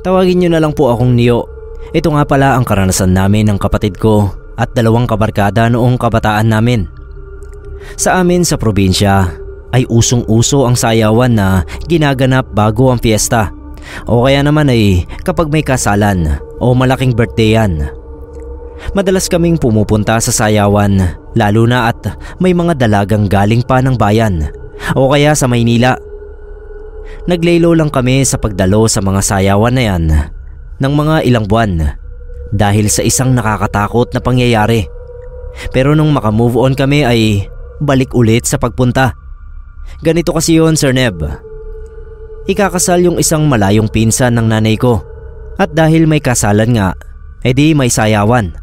Tawagin niyo na lang po akong Neo. Ito nga pala ang karanasan namin ng kapatid ko at dalawang kabarkada noong kabataan namin. Sa amin sa probinsya ay usong-uso ang sayawan na ginaganap bago ang fiesta o kaya naman ay kapag may kasalan o malaking birthdayan. Madalas kaming pumupunta sa sayawan lalo na at may mga dalagang galing pa ng bayan o kaya sa Maynila. Naglaylo lang kami sa pagdalo sa mga sayawan na yan ng mga ilang buwan dahil sa isang nakakatakot na pangyayari. Pero nung makamove on kami ay balik ulit sa pagpunta. Ganito kasi yon Sir Neb. Ikakasal yung isang malayong pinsan ng nanay ko at dahil may kasalan nga, edi may sayawan.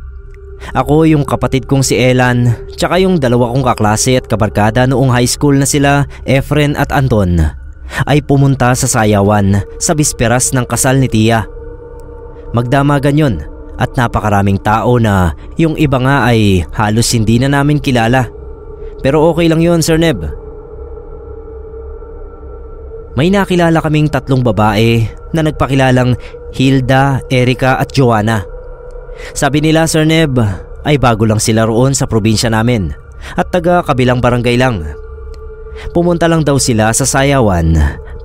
Ako yung kapatid kong si Elan tsaka yung dalawa kong kaklase at kabarkada noong high school na sila Efren at Anton ay pumunta sa sayawan sa bisperas ng kasal ni Tia. Magdamagan yun at napakaraming tao na yung iba nga ay halos hindi na namin kilala. Pero okay lang yun Sir Neb. May nakilala kaming tatlong babae na nagpakilalang Hilda, Erika at Joanna. Sabi nila Sir Neb ay bago lang sila roon sa probinsya namin at taga kabilang barangay lang. Pumunta lang daw sila sa sayawan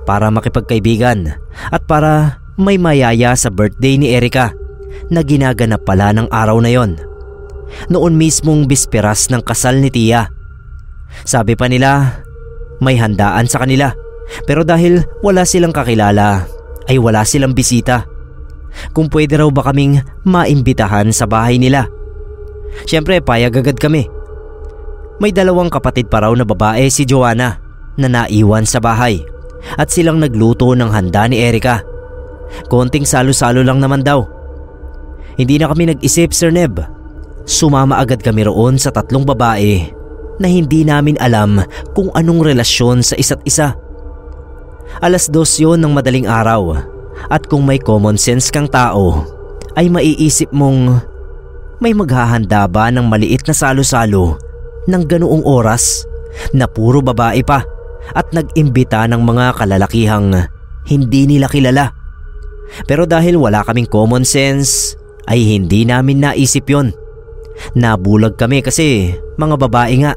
para makipagkaibigan at para may mayaya sa birthday ni Erika na ginaganap pala ng araw na yon. Noon mismong bisperas ng kasal ni Tia. Sabi pa nila may handaan sa kanila pero dahil wala silang kakilala ay wala silang bisita kung pwede raw ba kaming maimbitahan sa bahay nila. Siyempre payag agad kami. May dalawang kapatid pa raw na babae si Joanna na naiwan sa bahay at silang nagluto ng handa ni Erika. Konting salo-salo lang naman daw. Hindi na kami nag-isip Sir Neb. Sumama agad kami roon sa tatlong babae na hindi namin alam kung anong relasyon sa isa't isa. Alas dos yon ng madaling araw at kung may common sense kang tao, ay maiisip mong may maghahanda ba ng maliit na salo-salo ng ganoong oras na puro babae pa at nag-imbita ng mga kalalakihang hindi nila kilala. Pero dahil wala kaming common sense, ay hindi namin naisip yon. Nabulag kami kasi mga babae nga.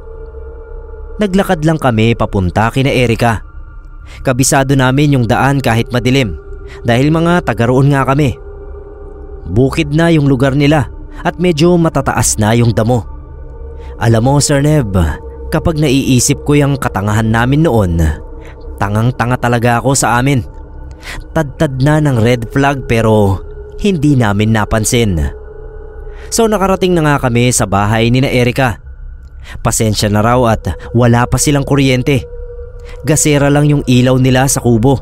Naglakad lang kami papunta kina Erika. Kabisado namin yung daan kahit madilim dahil mga taga roon nga kami. Bukid na yung lugar nila at medyo matataas na yung damo. Alam mo Sir Neb, kapag naiisip ko yung katangahan namin noon, tangang-tanga talaga ako sa amin. Tadtad na ng red flag pero hindi namin napansin. So nakarating na nga kami sa bahay ni na Erika. Pasensya na raw at wala pa silang kuryente. Gasera lang yung ilaw nila sa kubo.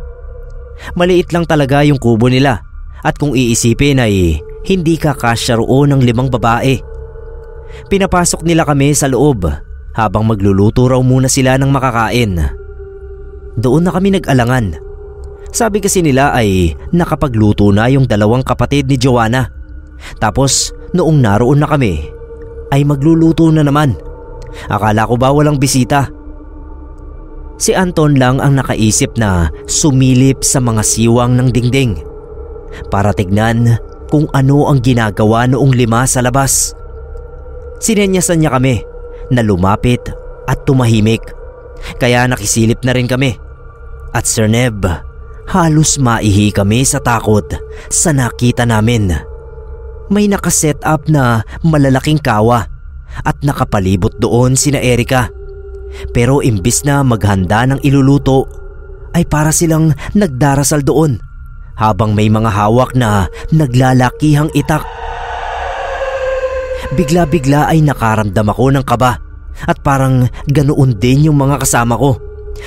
Maliit lang talaga yung kubo nila at kung iisipin ay hindi kakasya roon ng limang babae. Pinapasok nila kami sa loob habang magluluto raw muna sila ng makakain. Doon na kami nag-alangan. Sabi kasi nila ay nakapagluto na yung dalawang kapatid ni Joanna. Tapos noong naroon na kami ay magluluto na naman. Akala ko ba walang bisita? Si Anton lang ang nakaisip na sumilip sa mga siwang ng dingding para tignan kung ano ang ginagawa noong lima sa labas. Sinenyasan niya kami na lumapit at tumahimik kaya nakisilip na rin kami. At Sir Neb, halos maihi kami sa takot sa nakita namin. May nakaset up na malalaking kawa at nakapalibot doon sina Erika. Pero imbis na maghanda ng iluluto, ay para silang nagdarasal doon habang may mga hawak na naglalakihang itak. Bigla-bigla ay nakaramdam ako ng kaba at parang ganoon din yung mga kasama ko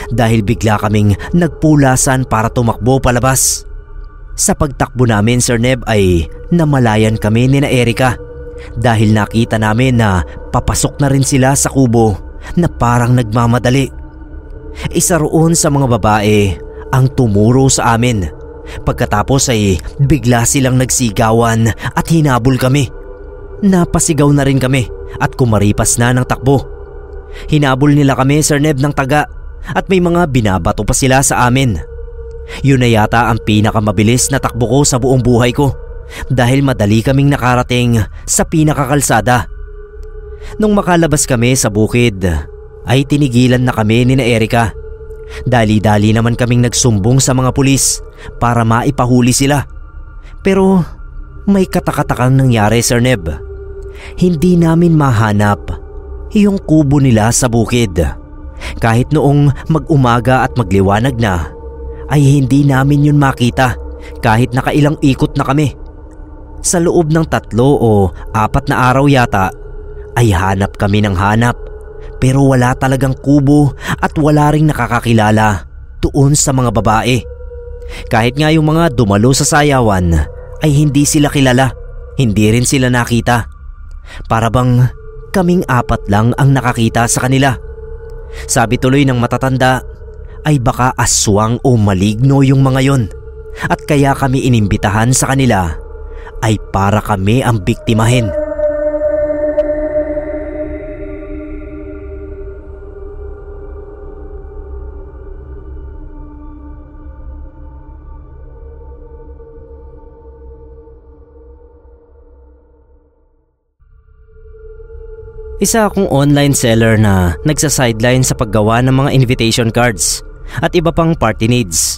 dahil bigla kaming nagpulasan para tumakbo palabas. Sa pagtakbo namin Sir Neb ay namalayan kami ni na Erika dahil nakita namin na papasok na rin sila sa kubo na parang nagmamadali. Isa roon sa mga babae ang tumuro sa amin. Pagkatapos ay bigla silang nagsigawan at hinabol kami. Napasigaw na rin kami at kumaripas na ng takbo. Hinabol nila kami Sir Neb ng taga at may mga binabato pa sila sa amin. Yun na yata ang pinakamabilis na takbo ko sa buong buhay ko dahil madali kaming nakarating sa pinakakalsada. Nung makalabas kami sa bukid, ay tinigilan na kami ni na Erika. Dali-dali naman kaming nagsumbong sa mga pulis para maipahuli sila. Pero may katakatakang nangyari Sir Neb. Hindi namin mahanap yung kubo nila sa bukid. Kahit noong mag-umaga at magliwanag na, ay hindi namin yun makita kahit nakailang ikot na kami. Sa loob ng tatlo o apat na araw yata ay hanap kami ng hanap pero wala talagang kubo at wala ring nakakakilala tuon sa mga babae. Kahit nga yung mga dumalo sa sayawan ay hindi sila kilala, hindi rin sila nakita. Para bang kaming apat lang ang nakakita sa kanila. Sabi tuloy ng matatanda ay baka aswang o maligno yung mga yon at kaya kami inimbitahan sa kanila ay para kami ang biktimahin. Isa akong online seller na nagsa-sideline sa paggawa ng mga invitation cards at iba pang party needs.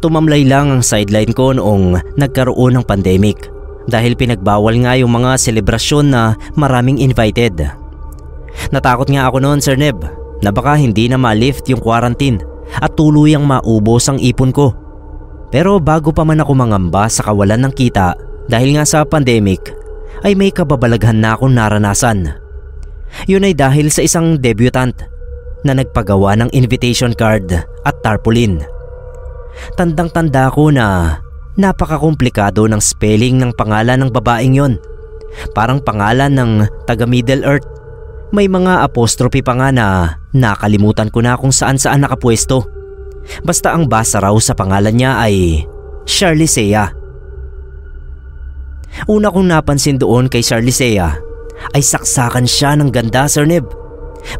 Tumamlay lang ang sideline ko noong nagkaroon ng pandemic dahil pinagbawal nga yung mga selebrasyon na maraming invited. Natakot nga ako noon Sir Neb na baka hindi na ma-lift yung quarantine at tuluyang maubos ang ipon ko. Pero bago pa man ako mangamba sa kawalan ng kita dahil nga sa pandemic ay may kababalaghan na akong naranasan yun ay dahil sa isang debutant na nagpagawa ng invitation card at tarpaulin. Tandang-tanda ko na napakakomplikado ng spelling ng pangalan ng babaeng yon. Parang pangalan ng taga Middle Earth. May mga apostrophe pa nga na nakalimutan ko na kung saan saan nakapwesto. Basta ang basa raw sa pangalan niya ay Charlie Sea. Una kong napansin doon kay Charlie Sea ay saksakan siya ng ganda Sir Neb.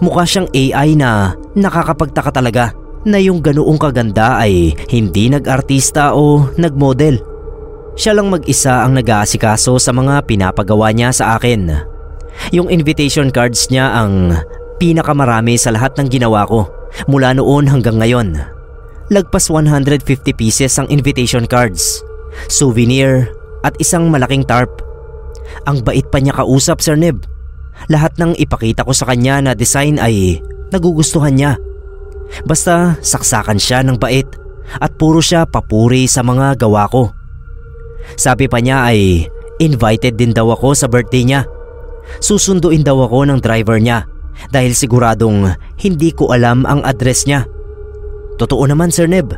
Mukha siyang AI na nakakapagtaka talaga na yung ganoong kaganda ay hindi nag-artista o nag-model. Siya lang mag-isa ang nag-aasikaso sa mga pinapagawa niya sa akin. Yung invitation cards niya ang pinakamarami sa lahat ng ginawa ko mula noon hanggang ngayon. Lagpas 150 pieces ang invitation cards, souvenir at isang malaking tarp ang bait pa niya kausap Sir Neb. Lahat ng ipakita ko sa kanya na design ay nagugustuhan niya. Basta saksakan siya ng bait at puro siya papuri sa mga gawa ko. Sabi pa niya ay invited din daw ako sa birthday niya. Susunduin daw ako ng driver niya dahil siguradong hindi ko alam ang address niya. Totoo naman Sir Neb,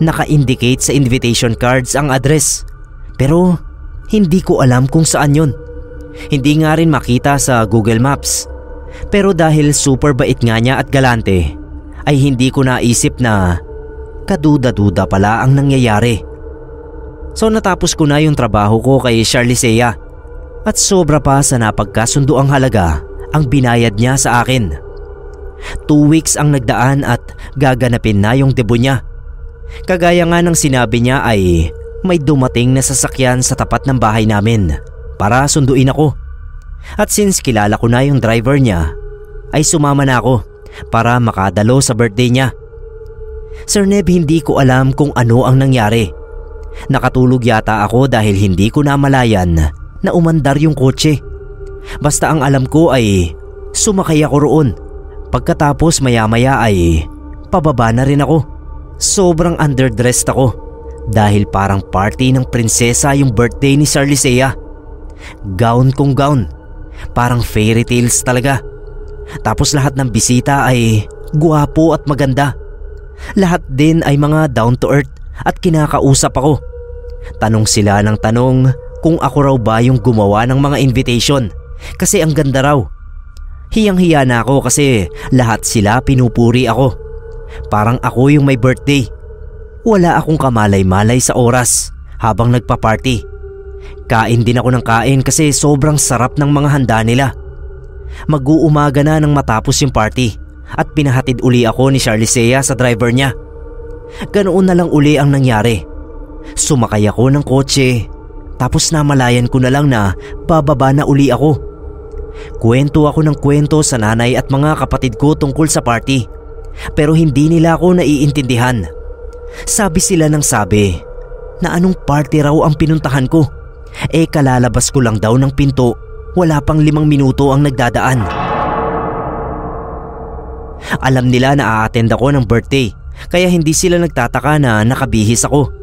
naka-indicate sa invitation cards ang address. Pero hindi ko alam kung saan yun. Hindi nga rin makita sa Google Maps. Pero dahil super bait nga niya at galante, ay hindi ko naisip na kaduda-duda pala ang nangyayari. So natapos ko na yung trabaho ko kay Charlie Sea at sobra pa sa napagkasundo ang halaga ang binayad niya sa akin. Two weeks ang nagdaan at gaganapin na yung debo niya. Kagaya nga ng sinabi niya ay may dumating na sasakyan sa tapat ng bahay namin para sunduin ako. At since kilala ko na yung driver niya, ay sumama na ako para makadalo sa birthday niya. Sir Neb, hindi ko alam kung ano ang nangyari. Nakatulog yata ako dahil hindi ko namalayan na umandar yung kotse. Basta ang alam ko ay sumakay ako roon. Pagkatapos maya maya ay pababa na rin ako. Sobrang underdressed ako dahil parang party ng prinsesa yung birthday ni Sarlisea. Gown kong gown. Parang fairy tales talaga. Tapos lahat ng bisita ay guwapo at maganda. Lahat din ay mga down to earth at kinakausap ako. Tanong sila ng tanong kung ako raw ba yung gumawa ng mga invitation kasi ang ganda raw. Hiyang-hiya na ako kasi lahat sila pinupuri ako. Parang ako yung may birthday wala akong kamalay-malay sa oras habang nagpa-party. Kain din ako ng kain kasi sobrang sarap ng mga handa nila. Mag-uumaga na nang matapos yung party at pinahatid uli ako ni Charlie Sea sa driver niya. Ganoon na lang uli ang nangyari. Sumakay ako ng kotse tapos namalayan ko na lang na bababa na uli ako. Kwento ako ng kwento sa nanay at mga kapatid ko tungkol sa party. Pero hindi nila ako naiintindihan. Sabi sila ng sabi na anong party raw ang pinuntahan ko. Eh kalalabas ko lang daw ng pinto, wala pang limang minuto ang nagdadaan. Alam nila na a-attend ako ng birthday kaya hindi sila nagtataka na nakabihis ako.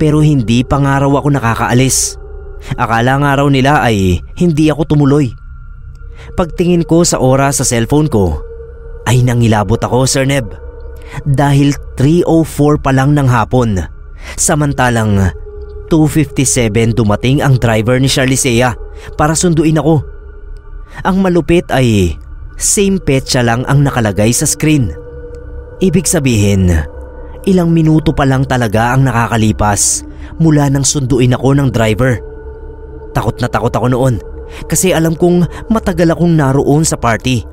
Pero hindi pa nga raw ako nakakaalis. Akala nga raw nila ay hindi ako tumuloy. Pagtingin ko sa oras sa cellphone ko, ay nangilabot ako Sir Neb. Dahil 3.04 pa lang ng hapon. Samantalang 2.57 dumating ang driver ni Charlisea para sunduin ako. Ang malupit ay same petsa lang ang nakalagay sa screen. Ibig sabihin, ilang minuto pa lang talaga ang nakakalipas mula nang sunduin ako ng driver. Takot na takot ako noon kasi alam kong matagal akong naroon sa party.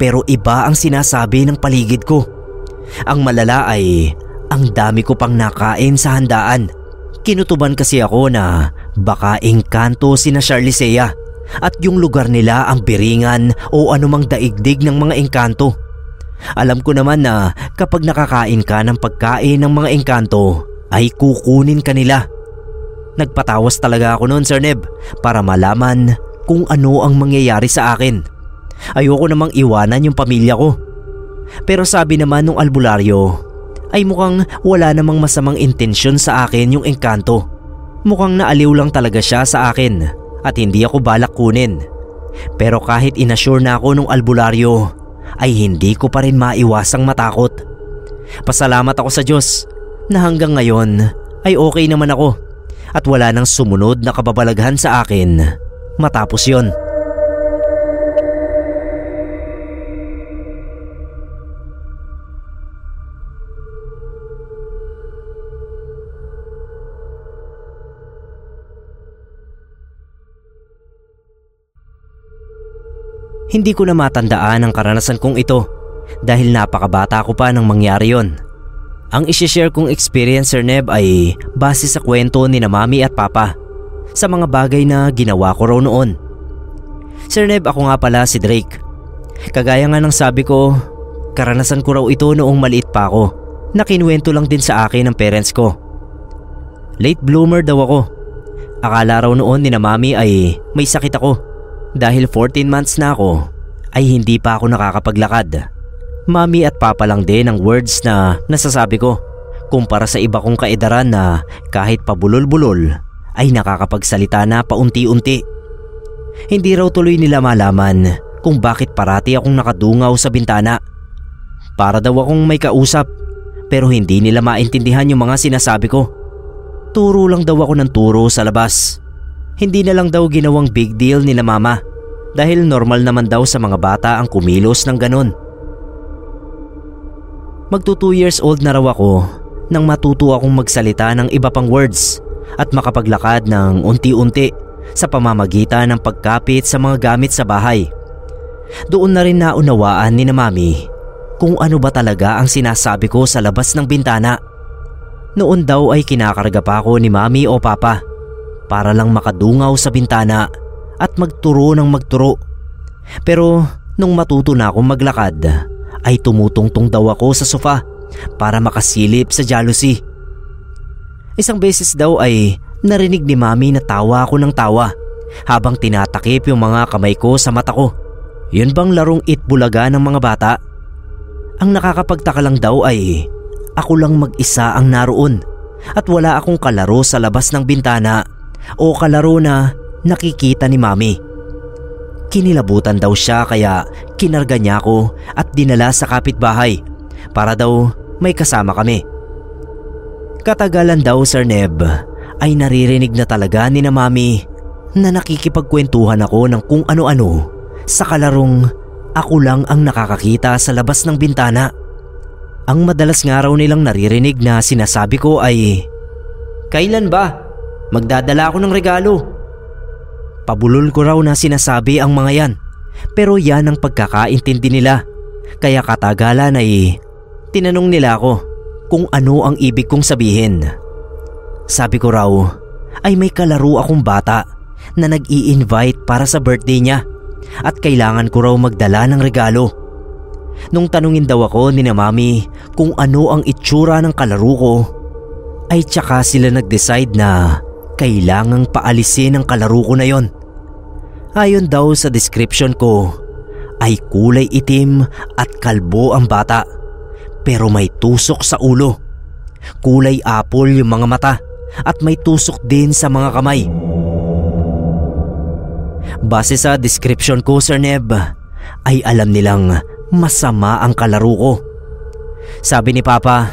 Pero iba ang sinasabi ng paligid ko. Ang malala ay ang dami ko pang nakain sa handaan. Kinutuban kasi ako na baka engkanto sina Charlisea at yung lugar nila ang biringan o anumang daigdig ng mga engkanto. Alam ko naman na kapag nakakain ka ng pagkain ng mga engkanto ay kukunin ka nila. Nagpatawas talaga ako noon Sir Neb para malaman kung ano ang mangyayari sa akin. Ayoko namang iwanan yung pamilya ko. Pero sabi naman nung albularyo ay mukhang wala namang masamang intensyon sa akin yung engkanto. Mukhang naaliw lang talaga siya sa akin at hindi ako balak kunin. Pero kahit inassure na ako nung albularyo ay hindi ko pa rin maiwasang matakot. Pasalamat ako sa Diyos na hanggang ngayon ay okay naman ako at wala nang sumunod na kababalaghan sa akin matapos yon. Hindi ko na matandaan ang karanasan kong ito dahil napakabata ko pa nang mangyari yon. Ang isishare kong experience Sir Neb ay base sa kwento ni na mami at papa sa mga bagay na ginawa ko raw noon. Sir Neb ako nga pala si Drake. Kagaya nga ng sabi ko, karanasan ko raw ito noong maliit pa ako na kinuwento lang din sa akin ng parents ko. Late bloomer daw ako. Akala raw noon ni na mami ay may sakit ako dahil 14 months na ako ay hindi pa ako nakakapaglakad. Mami at papa lang din ang words na nasasabi ko kumpara sa iba kong kaedaran na kahit pabulol-bulol ay nakakapagsalita na paunti-unti. Hindi raw tuloy nila malaman kung bakit parati akong nakadungaw sa bintana. Para daw akong may kausap pero hindi nila maintindihan yung mga sinasabi ko. Turo lang daw ako ng turo sa labas. Hindi na lang daw ginawang big deal nila mama dahil normal naman daw sa mga bata ang kumilos ng ganun. Magto 2 years old na raw ako nang matuto akong magsalita ng iba pang words at makapaglakad ng unti-unti sa pamamagitan ng pagkapit sa mga gamit sa bahay. Doon na rin naunawaan ni na mami kung ano ba talaga ang sinasabi ko sa labas ng bintana. Noon daw ay kinakarga pa ako ni mami o papa para lang makadungaw sa bintana at magturo ng magturo. Pero nung matuto na akong maglakad ay tumutungtong daw ako sa sofa para makasilip sa jealousy. Isang beses daw ay narinig ni mami na tawa ako ng tawa habang tinatakip yung mga kamay ko sa mata ko. Yun bang larong itbulaga ng mga bata? Ang nakakapagtaka lang daw ay ako lang mag-isa ang naroon at wala akong kalaro sa labas ng bintana o kalaro na nakikita ni mami. Kinilabutan daw siya kaya kinarga niya ako at dinala sa kapitbahay para daw may kasama kami. Katagalan daw Sir Neb ay naririnig na talaga ni na mami na nakikipagkwentuhan ako ng kung ano-ano sa kalarong ako lang ang nakakakita sa labas ng bintana. Ang madalas nga raw nilang naririnig na sinasabi ko ay Kailan ba? Magdadala ako ng regalo. Pabulol ko raw na sinasabi ang mga yan pero yan ang pagkakaintindi nila. Kaya katagalan ay tinanong nila ako kung ano ang ibig kong sabihin. Sabi ko raw ay may kalaro akong bata na nag-i-invite para sa birthday niya at kailangan ko raw magdala ng regalo. Nung tanungin daw ako ni na mami kung ano ang itsura ng kalaro ko, ay tsaka sila nag-decide na kailangang paalisin ang kalaro ko na yon. Ayon daw sa description ko, ay kulay itim at kalbo ang bata pero may tusok sa ulo. Kulay apple yung mga mata at may tusok din sa mga kamay. Base sa description ko, Sir Neb, ay alam nilang masama ang kalaro ko. Sabi ni Papa,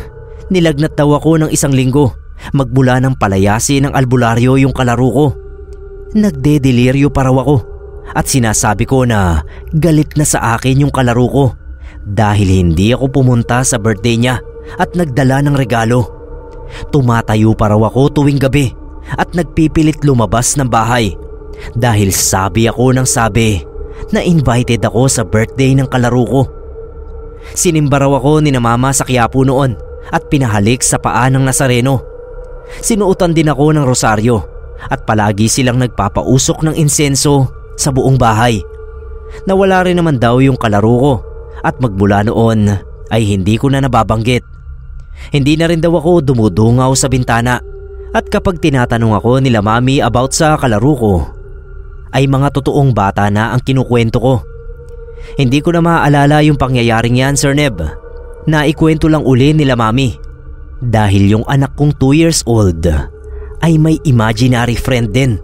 nilagnat daw ako ng isang linggo magmula ng palayasin ng albularyo yung kalaro ko. Nagdedeliryo pa raw ako at sinasabi ko na galit na sa akin yung kalaro ko dahil hindi ako pumunta sa birthday niya at nagdala ng regalo. Tumatayo pa raw ako tuwing gabi at nagpipilit lumabas ng bahay dahil sabi ako ng sabi na invited ako sa birthday ng kalaro ko. Sinimba raw ako ni na mama sa Quiapo noon at pinahalik sa paa ng Nazareno. Sinuotan din ako ng rosaryo at palagi silang nagpapausok ng insenso sa buong bahay. Nawala rin naman daw yung kalaro ko at magmula noon ay hindi ko na nababanggit. Hindi na rin daw ako dumudungaw sa bintana at kapag tinatanong ako nila mami about sa kalaro ko ay mga totoong bata na ang kinukwento ko. Hindi ko na maaalala yung pangyayaring yan, Sir Neb. Naikwento lang uli nila mami. Dahil yung anak kong 2 years old ay may imaginary friend din.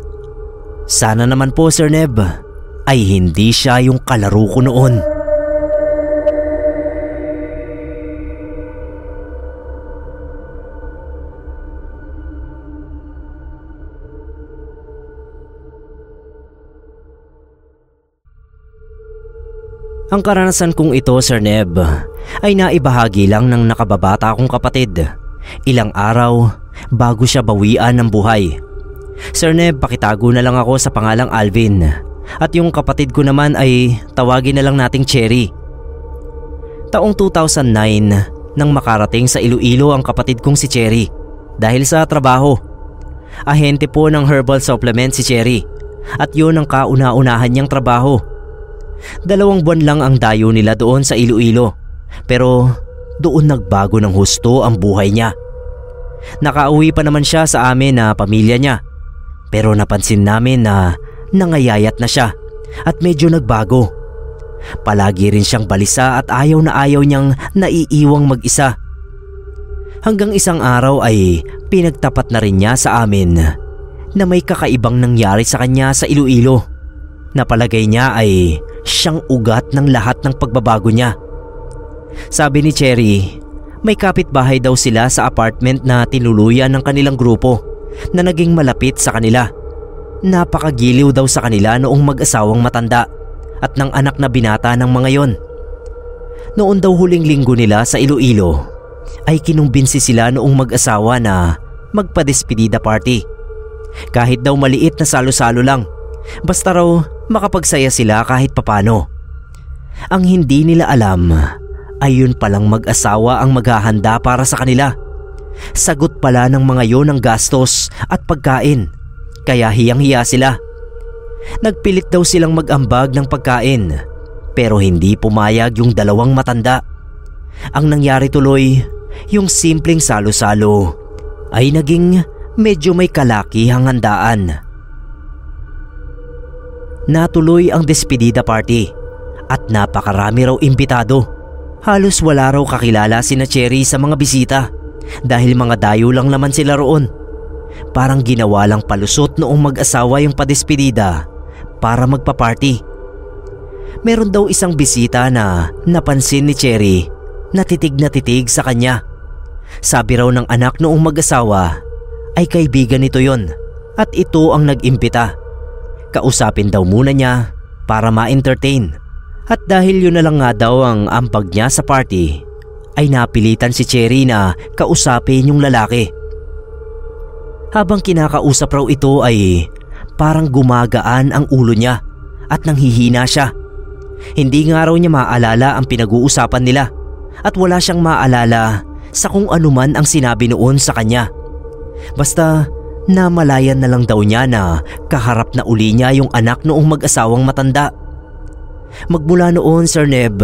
Sana naman po, Sir Neb, ay hindi siya yung kalaro ko noon. Ang karanasan kong ito, Sir Neb, ay naibahagi lang ng nakababata kong kapatid. Ilang araw bago siya bawian ng buhay. Sir Neb, pakitago na lang ako sa pangalang Alvin. At yung kapatid ko naman ay tawagin na lang nating Cherry. Taong 2009 nang makarating sa Iloilo ang kapatid kong si Cherry dahil sa trabaho. Ahente po ng herbal supplement si Cherry at yun ang kauna-unahan niyang trabaho Dalawang buwan lang ang dayo nila doon sa Iloilo pero doon nagbago ng husto ang buhay niya. Nakauwi pa naman siya sa amin na pamilya niya pero napansin namin na nangayayat na siya at medyo nagbago. Palagi rin siyang balisa at ayaw na ayaw niyang naiiwang mag-isa. Hanggang isang araw ay pinagtapat na rin niya sa amin na may kakaibang nangyari sa kanya sa Iloilo. Napalagay niya ay siyang ugat ng lahat ng pagbabago niya. Sabi ni Cherry, may kapitbahay daw sila sa apartment na tinuluyan ng kanilang grupo na naging malapit sa kanila. Napakagiliw daw sa kanila noong mag-asawang matanda at ng anak na binata ng mga yon. Noon daw huling linggo nila sa Iloilo ay kinumbinsi sila noong mag-asawa na magpa-despedida party. Kahit daw maliit na salo-salo lang, basta raw makapagsaya sila kahit papano. Ang hindi nila alam ay yun palang mag-asawa ang maghahanda para sa kanila. Sagot pala ng mga yon ang gastos at pagkain kaya hiyang-hiya sila. Nagpilit daw silang mag-ambag ng pagkain pero hindi pumayag yung dalawang matanda. Ang nangyari tuloy, yung simpleng salo-salo ay naging medyo may kalakihang handaan. Natuloy ang despedida party at napakarami raw imbitado. Halos wala raw kakilala si na Cherry sa mga bisita dahil mga dayo lang naman sila roon. Parang ginawa lang palusot noong mag-asawa yung padespedida para magpa-party. Meron daw isang bisita na napansin ni Cherry na titig na titig sa kanya. Sabi raw ng anak noong mag-asawa ay kaibigan nito yon at ito ang nag-imbita. Kausapin daw muna niya para ma-entertain. At dahil yun na lang nga daw ang ampag niya sa party, ay napilitan si Cherry na kausapin yung lalaki. Habang kinakausap raw ito ay parang gumagaan ang ulo niya at nanghihina siya. Hindi nga raw niya maalala ang pinag-uusapan nila at wala siyang maalala sa kung anuman ang sinabi noon sa kanya. Basta namalayan na lang daw niya na kaharap na uli niya yung anak noong mag-asawang matanda. Magmula noon Sir Neb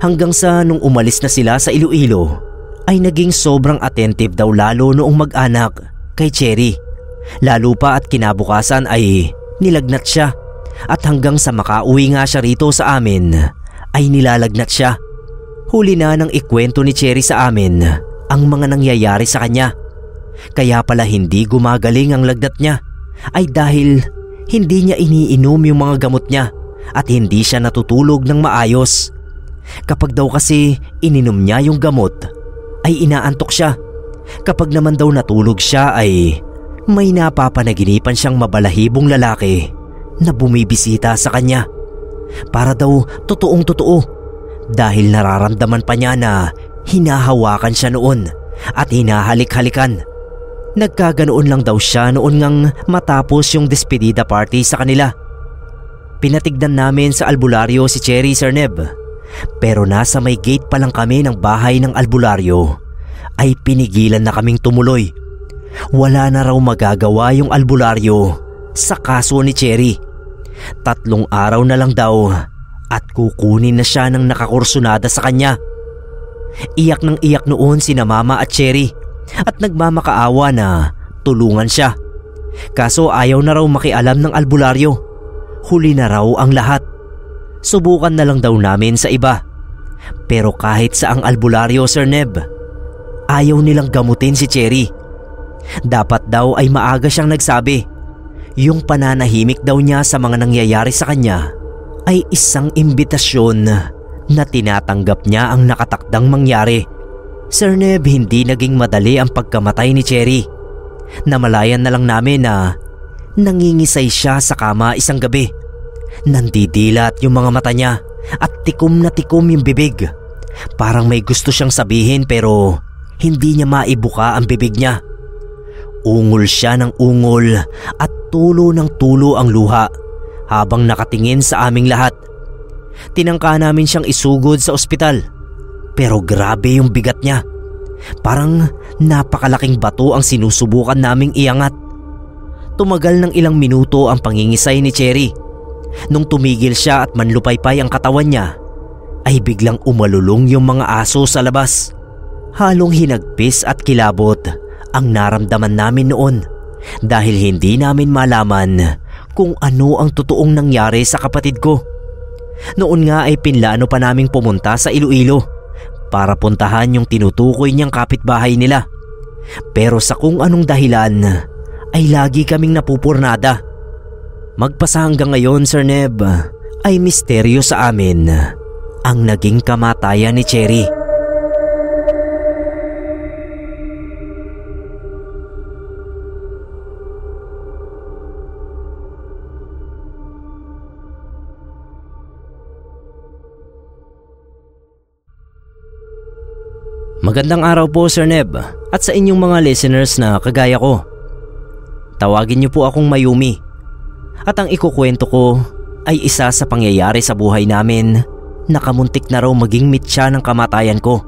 hanggang sa nung umalis na sila sa Iloilo ay naging sobrang attentive daw lalo noong mag-anak kay Cherry. Lalo pa at kinabukasan ay nilagnat siya at hanggang sa makauwi nga siya rito sa amin ay nilalagnat siya. Huli na nang ikwento ni Cherry sa amin ang mga nangyayari sa kanya. Kaya pala hindi gumagaling ang lagnat niya ay dahil hindi niya iniinom yung mga gamot niya at hindi siya natutulog ng maayos. Kapag daw kasi ininom niya yung gamot ay inaantok siya. Kapag naman daw natulog siya ay may napapanaginipan siyang mabalahibong lalaki na bumibisita sa kanya. Para daw totoong totoo dahil nararamdaman pa niya na hinahawakan siya noon at hinahalik-halikan. Nagkaganoon lang daw siya noon ngang matapos yung despedida party sa kanila. Pinatigdan namin sa albularyo si Cherry Cerneb pero nasa may gate pa lang kami ng bahay ng albularyo ay pinigilan na kaming tumuloy. Wala na raw magagawa yung albularyo sa kaso ni Cherry. Tatlong araw na lang daw at kukunin na siya ng nakakursunada sa kanya. Iyak ng iyak noon si na mama at Cherry at nagmamakaawa na tulungan siya. Kaso ayaw na raw makialam ng albularyo. Huli na raw ang lahat. Subukan na lang daw namin sa iba. Pero kahit sa ang albularyo Sir Neb, ayaw nilang gamutin si Cherry. Dapat daw ay maaga siyang nagsabi. Yung pananahimik daw niya sa mga nangyayari sa kanya ay isang imbitasyon na tinatanggap niya ang nakatakdang mangyari. Sir Neb, hindi naging madali ang pagkamatay ni Cherry. Namalayan na lang namin na nangingisay siya sa kama isang gabi. Nandidilat yung mga mata niya at tikom na tikom yung bibig. Parang may gusto siyang sabihin pero hindi niya maibuka ang bibig niya. Ungol siya ng ungol at tulo ng tulo ang luha habang nakatingin sa aming lahat. Tinangka namin siyang isugod sa ospital pero grabe yung bigat niya. Parang napakalaking bato ang sinusubukan naming iangat. Tumagal ng ilang minuto ang pangingisay ni Cherry. Nung tumigil siya at manlupaypay ang katawan niya, ay biglang umalulong yung mga aso sa labas. Halong hinagpis at kilabot ang naramdaman namin noon dahil hindi namin malaman kung ano ang totoong nangyari sa kapatid ko. Noon nga ay pinlano pa naming pumunta sa Iloilo para puntahan yung tinutukoy niyang kapitbahay nila. Pero sa kung anong dahilan ay lagi kaming napupurnada. Magpasa hanggang ngayon Sir Neb ay misteryo sa amin ang naging kamatayan ni Cherry. Magandang araw po Sir Neb at sa inyong mga listeners na kagaya ko. Tawagin niyo po akong Mayumi. At ang ikukwento ko ay isa sa pangyayari sa buhay namin na kamuntik na raw maging mitya ng kamatayan ko.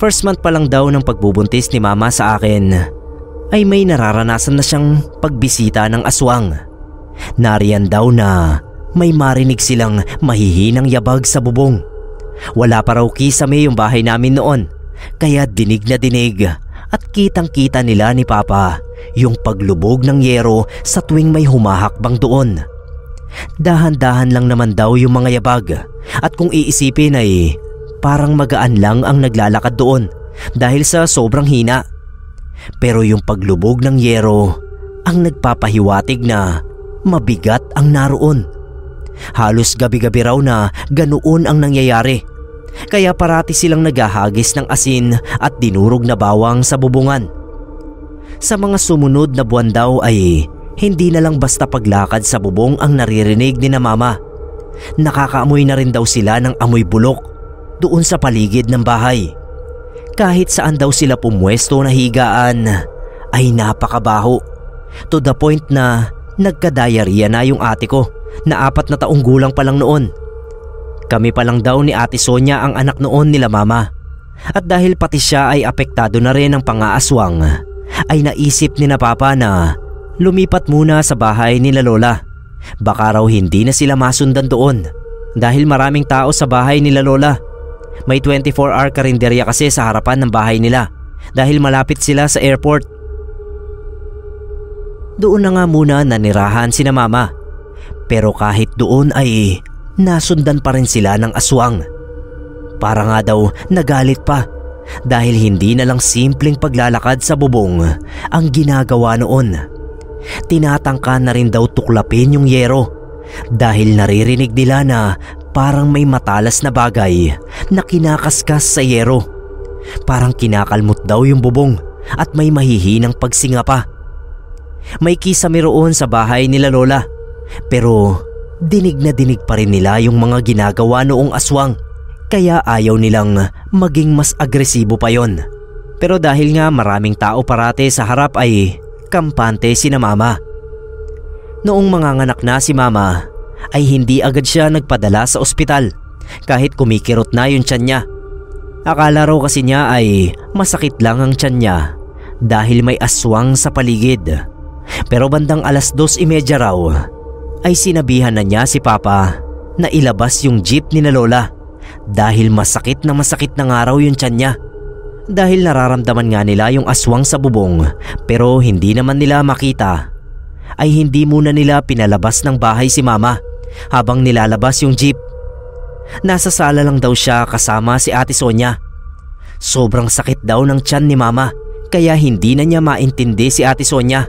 First month pa lang daw ng pagbubuntis ni mama sa akin ay may nararanasan na siyang pagbisita ng aswang. Nariyan daw na may marinig silang mahihinang yabag sa bubong. Wala pa raw kisame yung bahay namin noon kaya dinig na dinig at kitang kita nila ni Papa yung paglubog ng yero sa tuwing may humahakbang doon. Dahan-dahan lang naman daw yung mga yabag at kung iisipin ay parang magaan lang ang naglalakad doon dahil sa sobrang hina. Pero yung paglubog ng yero ang nagpapahiwatig na mabigat ang naroon. Halos gabi-gabi raw na ganoon ang nangyayari kaya parati silang naghahagis ng asin at dinurog na bawang sa bubungan. Sa mga sumunod na buwan daw ay hindi na lang basta paglakad sa bubong ang naririnig ni na mama. Nakakaamoy na rin daw sila ng amoy bulok doon sa paligid ng bahay. Kahit saan daw sila pumwesto na higaan ay napakabaho. To the point na nagka-diarrhea na yung ate ko na apat na taong gulang pa lang noon. Kami pa lang daw ni Ate Sonia ang anak noon nila mama. At dahil pati siya ay apektado na rin ng pangaaswang, ay naisip ni na Papa na lumipat muna sa bahay nila Lola. Baka raw hindi na sila masundan doon dahil maraming tao sa bahay nila Lola. May 24-hour karinderya kasi sa harapan ng bahay nila dahil malapit sila sa airport. Doon na nga muna nanirahan si na mama. Pero kahit doon ay nasundan pa rin sila ng aswang. Para nga daw nagalit pa dahil hindi na lang simpleng paglalakad sa bubong ang ginagawa noon. Tinatangka na rin daw tuklapin yung yero dahil naririnig nila na parang may matalas na bagay na kinakaskas sa yero. Parang kinakalmot daw yung bubong at may mahihinang pagsinga pa. May kisame roon sa bahay nila Lola pero dinig na dinig pa rin nila yung mga ginagawa noong aswang kaya ayaw nilang maging mas agresibo pa yon. Pero dahil nga maraming tao parate sa harap ay kampante si na mama. Noong manganganak na si mama ay hindi agad siya nagpadala sa ospital kahit kumikirot na yung tiyan niya. Akala raw kasi niya ay masakit lang ang tiyan niya dahil may aswang sa paligid. Pero bandang alas dos imedya raw ay sinabihan na niya si Papa na ilabas yung jeep ni na Lola dahil masakit na masakit na nga raw yung tiyan niya. Dahil nararamdaman nga nila yung aswang sa bubong pero hindi naman nila makita ay hindi muna nila pinalabas ng bahay si mama habang nilalabas yung jeep. Nasa sala lang daw siya kasama si ate Sonia. Sobrang sakit daw ng tiyan ni mama kaya hindi na niya maintindi si ate Sonia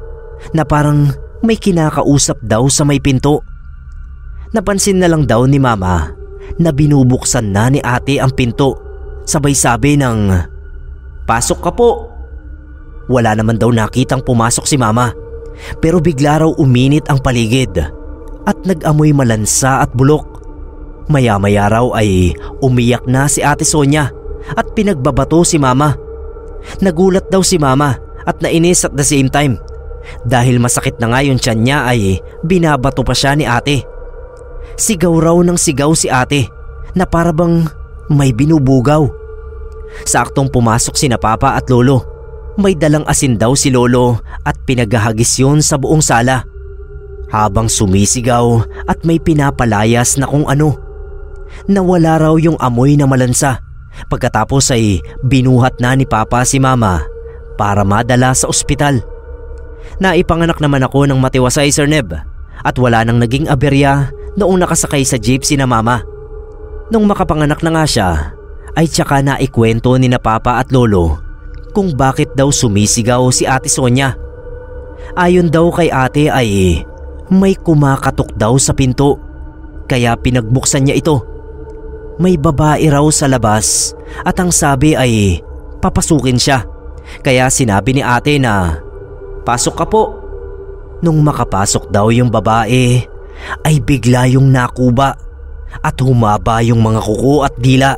na parang may kinakausap daw sa may pinto. Napansin na lang daw ni mama na binubuksan na ni ate ang pinto. Sabay sabi ng, Pasok ka po. Wala naman daw nakitang pumasok si mama. Pero bigla raw uminit ang paligid at nag-amoy malansa at bulok. Maya-maya raw ay umiyak na si ate Sonia at pinagbabato si mama. Nagulat daw si mama at nainis at the same time. Dahil masakit na nga yung tiyan niya ay binabato pa siya ni ate. Sigaw raw ng sigaw si ate na parabang may binubugaw. Saktong pumasok si na papa at lolo. May dalang asin daw si lolo at pinaghahagis yun sa buong sala. Habang sumisigaw at may pinapalayas na kung ano. Nawala raw yung amoy na malansa. Pagkatapos ay binuhat na ni papa si mama para madala sa ospital. Naipanganak naman ako ng matiwasay Sir Neb at wala nang naging aberya noong nakasakay sa jeep si na mama. Nung makapanganak na nga siya, ay tsaka na ikwento ni na papa at lolo kung bakit daw sumisigaw si ate Sonia. Ayon daw kay ate ay may kumakatok daw sa pinto kaya pinagbuksan niya ito. May babae raw sa labas at ang sabi ay papasukin siya. Kaya sinabi ni ate na pasok ka po. Nung makapasok daw yung babae ay bigla yung nakuba at humaba yung mga kuko at dila.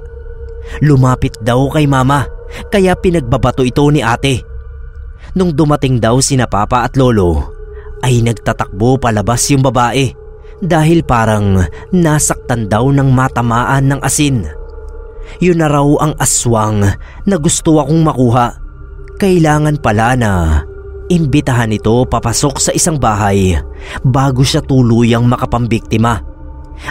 Lumapit daw kay mama kaya pinagbabato ito ni ate. Nung dumating daw sina papa at lolo ay nagtatakbo palabas yung babae dahil parang nasaktan daw ng matamaan ng asin. Yun na raw ang aswang na gusto akong makuha. Kailangan pala na Imbitahan ito papasok sa isang bahay bago siya tuluyang makapambiktima.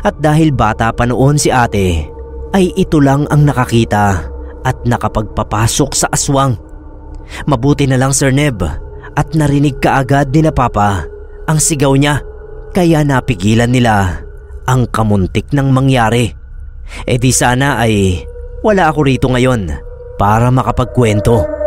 At dahil bata pa noon si ate, ay ito lang ang nakakita at nakapagpapasok sa aswang. Mabuti na lang Sir Neb at narinig kaagad ni na Papa ang sigaw niya kaya napigilan nila ang kamuntik ng mangyari. E di sana ay wala ako rito ngayon para makapagkwento.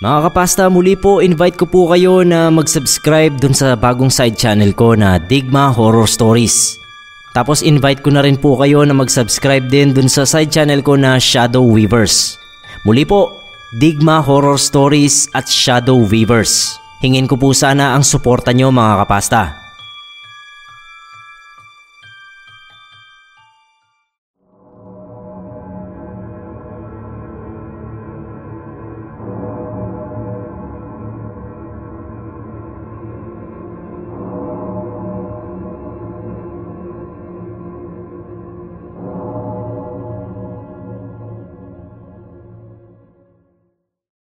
Mga kapasta, muli po invite ko po kayo na mag-subscribe dun sa bagong side channel ko na Digma Horror Stories. Tapos invite ko na rin po kayo na mag-subscribe din dun sa side channel ko na Shadow Weavers. Muli po, Digma Horror Stories at Shadow Weavers. Hingin ko po sana ang suporta nyo mga kapasta.